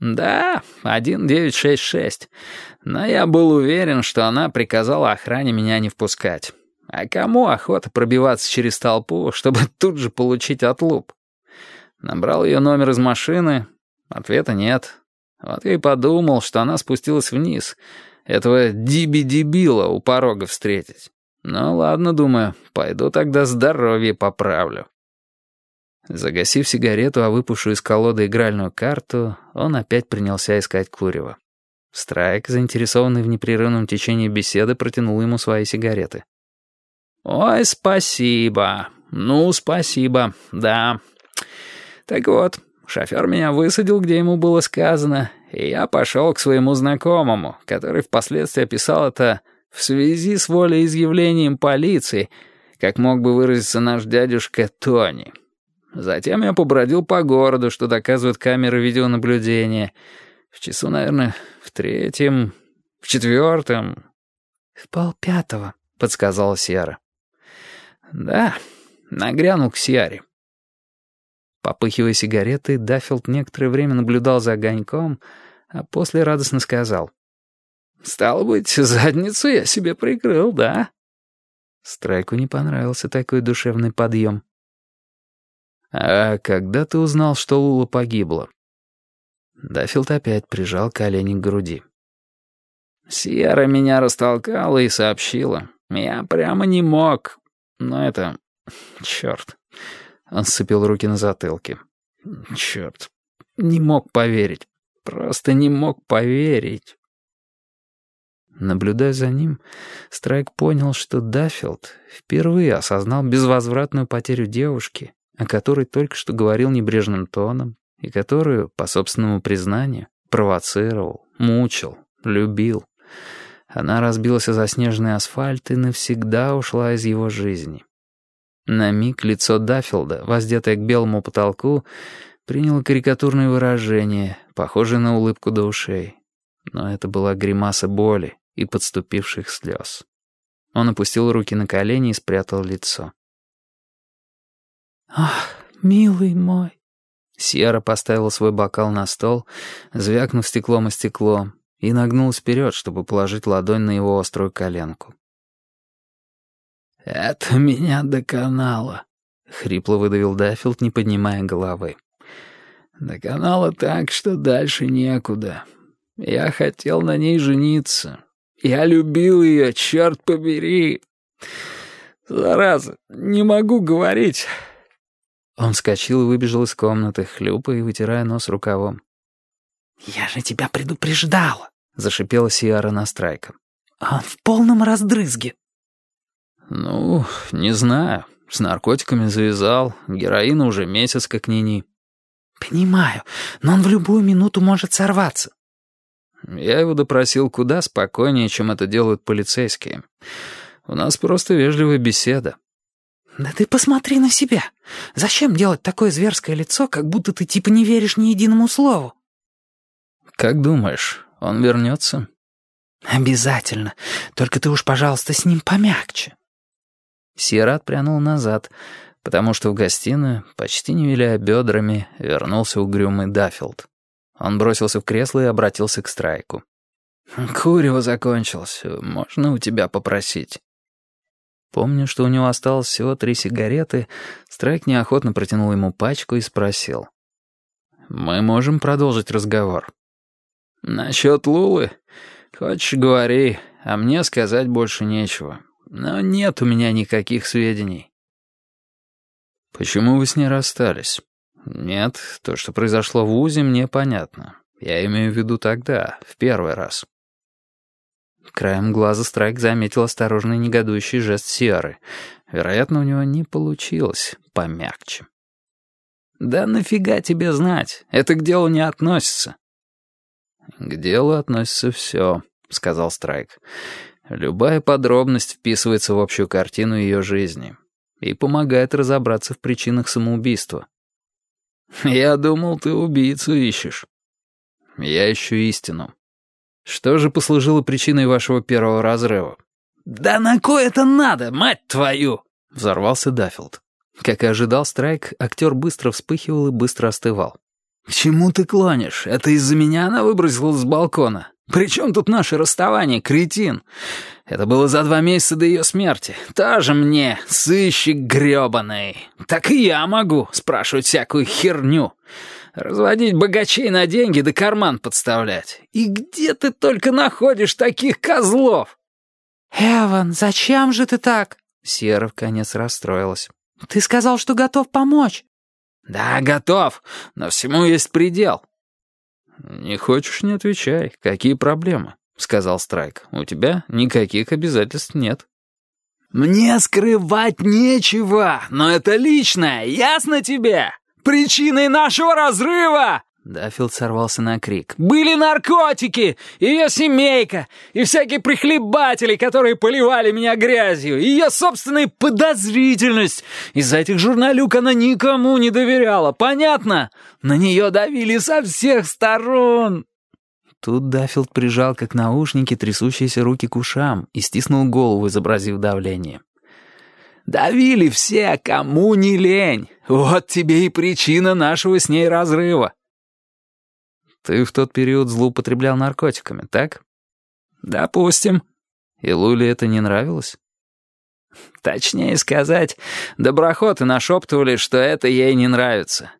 «Да, 1966. Но я был уверен, что она приказала охране меня не впускать. А кому охота пробиваться через толпу, чтобы тут же получить отлуп? Набрал ее номер из машины. Ответа нет. Вот я и подумал, что она спустилась вниз. Этого диби-дебила у порога встретить. Ну ладно, думаю, пойду тогда здоровье поправлю. Загасив сигарету, а выпавшую из колоды игральную карту, он опять принялся искать курева. Страйк, заинтересованный в непрерывном течении беседы, протянул ему свои сигареты. «Ой, спасибо. Ну, спасибо, да. Так вот, шофер меня высадил, где ему было сказано, и я пошел к своему знакомому, который впоследствии описал это в связи с волеизъявлением полиции, как мог бы выразиться наш дядюшка Тони». Затем я побродил по городу, что доказывают камеры видеонаблюдения. В часу, наверное, в третьем, в четвертом. «В полпятого», — подсказала Сьерра. «Да, нагрянул к Сьяре». Попыхивая сигареты, Даффилд некоторое время наблюдал за огоньком, а после радостно сказал. «Стало быть, задницу я себе прикрыл, да?» Страйку не понравился такой душевный подъем. «А когда ты узнал, что Лула погибла?» Даффилд опять прижал колени к груди. «Сьерра меня растолкала и сообщила. Я прямо не мог. Но это... Черт!» Он сцепил руки на затылке. «Черт! Не мог поверить. Просто не мог поверить». Наблюдая за ним, Страйк понял, что Даффилд впервые осознал безвозвратную потерю девушки о которой только что говорил небрежным тоном и которую, по собственному признанию, провоцировал, мучил, любил. Она разбилась о заснеженный асфальт и навсегда ушла из его жизни. На миг лицо Даффилда, воздетое к белому потолку, приняло карикатурное выражение, похожее на улыбку до ушей. Но это была гримаса боли и подступивших слез. Он опустил руки на колени и спрятал лицо. «Ах, милый мой!» Сьерра поставила свой бокал на стол, звякнув стеклом о стекло, и нагнулась вперед, чтобы положить ладонь на его острую коленку. «Это меня доконало», — хрипло выдавил Даффилд, не поднимая головы. «Доконало так, что дальше некуда. Я хотел на ней жениться. Я любил ее, черт побери. Зараза, не могу говорить. Он вскочил и выбежал из комнаты, хлюпая и вытирая нос рукавом. «Я же тебя предупреждала!» — зашипела Сиара на страйка. «Он в полном раздрызге». «Ну, не знаю. С наркотиками завязал. Героина уже месяц как ни-ни». «Понимаю, но он в любую минуту может сорваться». Я его допросил куда спокойнее, чем это делают полицейские. У нас просто вежливая беседа. «Да ты посмотри на себя. Зачем делать такое зверское лицо, как будто ты типа не веришь ни единому слову?» «Как думаешь, он вернется?» «Обязательно. Только ты уж, пожалуйста, с ним помягче». Сират прянул назад, потому что в гостиную, почти не виляя бедрами, вернулся угрюмый Даффилд. Он бросился в кресло и обратился к Страйку. «Курево закончилось. Можно у тебя попросить?» Помню, что у него осталось всего три сигареты, Страйк неохотно протянул ему пачку и спросил. «Мы можем продолжить разговор?» «Насчет Лулы? Хочешь, говори, а мне сказать больше нечего. Но нет у меня никаких сведений». «Почему вы с ней расстались?» «Нет, то, что произошло в УЗИ, мне понятно. Я имею в виду тогда, в первый раз». Краем глаза Страйк заметил осторожный негодующий жест Сиары. Вероятно, у него не получилось помягче. «Да нафига тебе знать? Это к делу не относится». «К делу относится все», — сказал Страйк. «Любая подробность вписывается в общую картину ее жизни и помогает разобраться в причинах самоубийства». «Я думал, ты убийцу ищешь». «Я ищу истину. Что же послужило причиной вашего первого разрыва?» «Да на кой это надо, мать твою?» — взорвался Даффилд. Как и ожидал Страйк, актер быстро вспыхивал и быстро остывал. К чему ты клонишь? Это из-за меня она выбросила с балкона? При чем тут наше расставание, кретин? Это было за два месяца до ее смерти. Тоже мне, сыщик грёбаный. Так и я могу спрашивать всякую херню. Разводить богачей на деньги да карман подставлять. И где ты только находишь таких козлов? «Эван, зачем же ты так?» Сера в конец расстроилась. «Ты сказал, что готов помочь». «Да, готов, но всему есть предел». «Не хочешь — не отвечай. Какие проблемы?» — сказал Страйк. «У тебя никаких обязательств нет». «Мне скрывать нечего, но это личное, ясно тебе? Причиной нашего разрыва Даффилд сорвался на крик. «Были наркотики! Ее семейка! И всякие прихлебатели, которые поливали меня грязью! Ее собственная подозрительность! Из-за этих журналюк она никому не доверяла, понятно? На нее давили со всех сторон!» Тут Даффилд прижал, как наушники, трясущиеся руки к ушам и стиснул голову, изобразив давление. «Давили все, кому не лень! Вот тебе и причина нашего с ней разрыва!» Ты в тот период злоупотреблял наркотиками, так? Допустим. И Луле это не нравилось? Точнее сказать, доброхоты нашептывали, что это ей не нравится.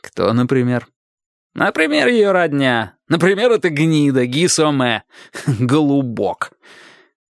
Кто, например? Например, ее родня. Например, это гнида, Гисоме. Голубок.